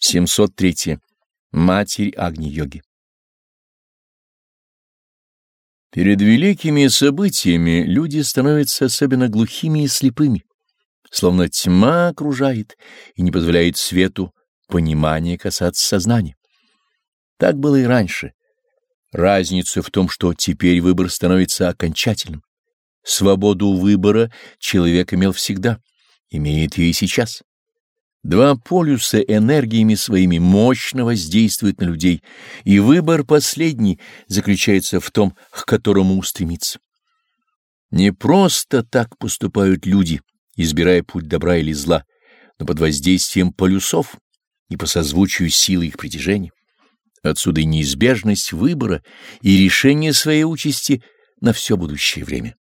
703. Матерь Агни-йоги Перед великими событиями люди становятся особенно глухими и слепыми, словно тьма окружает и не позволяет свету понимания касаться сознания. Так было и раньше. Разница в том, что теперь выбор становится окончательным. Свободу выбора человек имел всегда, имеет ее и сейчас. Два полюса энергиями своими мощно воздействуют на людей, и выбор последний заключается в том, к которому устремиться. Не просто так поступают люди, избирая путь добра или зла, но под воздействием полюсов и по созвучию силы их притяжения. Отсюда и неизбежность выбора и решение своей участи на все будущее время.